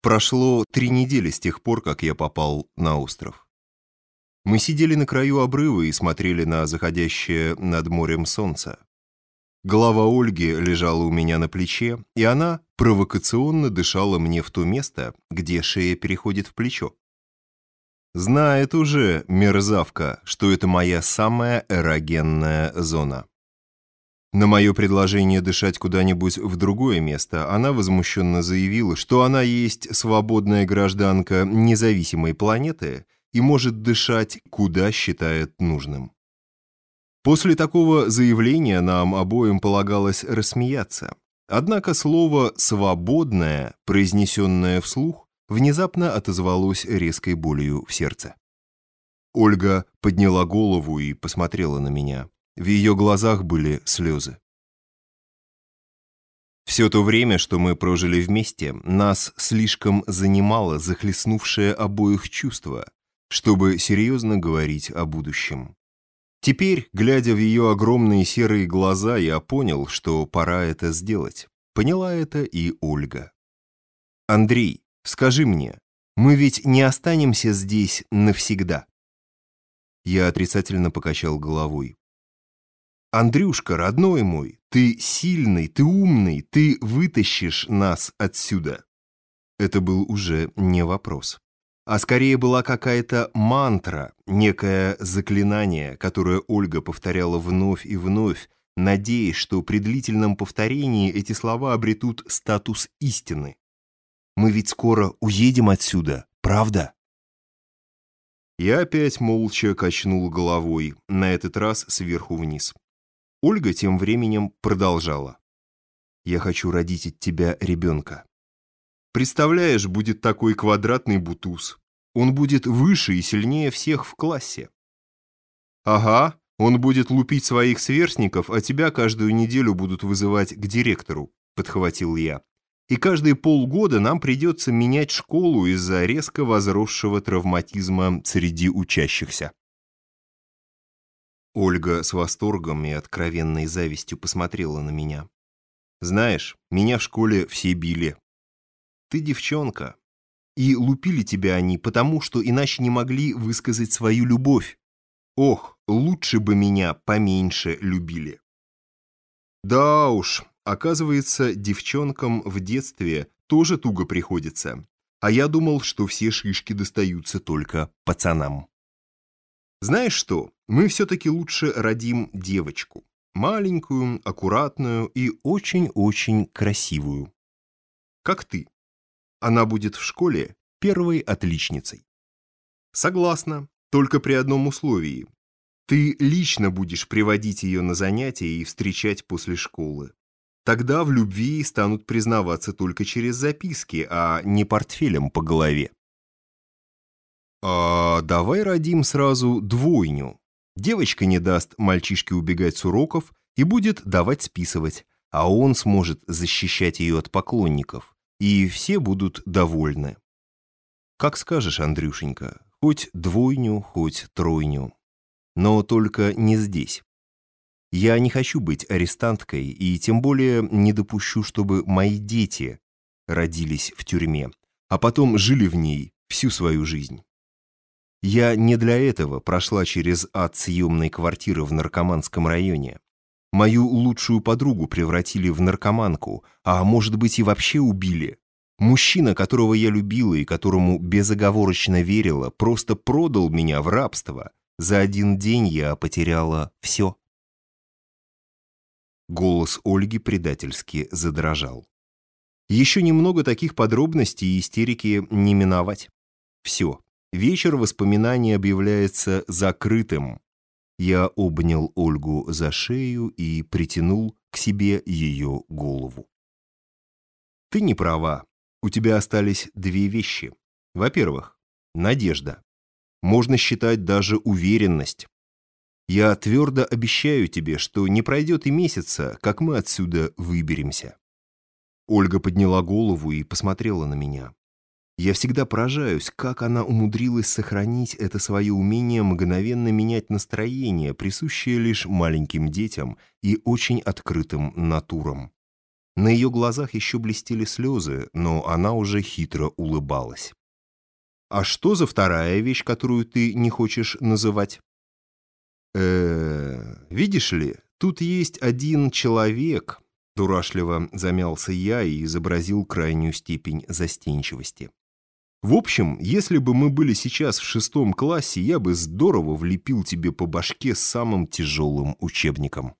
Прошло три недели с тех пор, как я попал на остров. Мы сидели на краю обрыва и смотрели на заходящее над морем солнце. Голова Ольги лежала у меня на плече, и она провокационно дышала мне в то место, где шея переходит в плечо. Знает уже мерзавка, что это моя самая эрогенная зона. На мое предложение дышать куда-нибудь в другое место она возмущенно заявила, что она есть свободная гражданка независимой планеты и может дышать, куда считает нужным. После такого заявления нам обоим полагалось рассмеяться. Однако слово «свободное», произнесенное вслух, внезапно отозвалось резкой болью в сердце. Ольга подняла голову и посмотрела на меня. В ее глазах были слезы. Все то время, что мы прожили вместе, нас слишком занимало захлестнувшее обоих чувство, чтобы серьезно говорить о будущем. Теперь, глядя в ее огромные серые глаза, я понял, что пора это сделать. Поняла это и Ольга. «Андрей, скажи мне, мы ведь не останемся здесь навсегда?» Я отрицательно покачал головой. Андрюшка, родной мой, ты сильный, ты умный, ты вытащишь нас отсюда. Это был уже не вопрос. А скорее была какая-то мантра, некое заклинание, которое Ольга повторяла вновь и вновь, надеясь, что при длительном повторении эти слова обретут статус истины. «Мы ведь скоро уедем отсюда, правда?» Я опять молча качнул головой, на этот раз сверху вниз. Ольга тем временем продолжала. «Я хочу родить от тебя ребенка. Представляешь, будет такой квадратный бутуз. Он будет выше и сильнее всех в классе. Ага, он будет лупить своих сверстников, а тебя каждую неделю будут вызывать к директору, подхватил я. И каждые полгода нам придется менять школу из-за резко возросшего травматизма среди учащихся. Ольга с восторгом и откровенной завистью посмотрела на меня. «Знаешь, меня в школе все били. Ты девчонка. И лупили тебя они потому, что иначе не могли высказать свою любовь. Ох, лучше бы меня поменьше любили». Да уж, оказывается, девчонкам в детстве тоже туго приходится. А я думал, что все шишки достаются только пацанам. Знаешь что, мы все-таки лучше родим девочку. Маленькую, аккуратную и очень-очень красивую. Как ты. Она будет в школе первой отличницей. Согласна, только при одном условии. Ты лично будешь приводить ее на занятия и встречать после школы. Тогда в любви станут признаваться только через записки, а не портфелем по голове. «А давай родим сразу двойню. Девочка не даст мальчишке убегать с уроков и будет давать списывать, а он сможет защищать ее от поклонников, и все будут довольны». «Как скажешь, Андрюшенька, хоть двойню, хоть тройню. Но только не здесь. Я не хочу быть арестанткой и тем более не допущу, чтобы мои дети родились в тюрьме, а потом жили в ней всю свою жизнь. Я не для этого прошла через ад съемной квартиры в наркоманском районе. Мою лучшую подругу превратили в наркоманку, а может быть и вообще убили. Мужчина, которого я любила и которому безоговорочно верила, просто продал меня в рабство. За один день я потеряла все. Голос Ольги предательски задрожал. Еще немного таких подробностей и истерики не миновать. Все, Вечер воспоминаний объявляется закрытым. Я обнял Ольгу за шею и притянул к себе ее голову. Ты не права. У тебя остались две вещи. Во-первых, надежда. Можно считать даже уверенность. Я твердо обещаю тебе, что не пройдет и месяца, как мы отсюда выберемся. Ольга подняла голову и посмотрела на меня. Я всегда поражаюсь, как она умудрилась сохранить это свое умение мгновенно менять настроение, присущее лишь маленьким детям и очень открытым натурам. На ее глазах еще блестели слезы, но она уже хитро улыбалась. «А что за вторая вещь, которую ты не хочешь называть?» э видишь ли, тут есть один человек...» Дурашливо замялся я и изобразил крайнюю степень застенчивости. В общем, если бы мы были сейчас в шестом классе, я бы здорово влепил тебе по башке самым тяжелым учебником.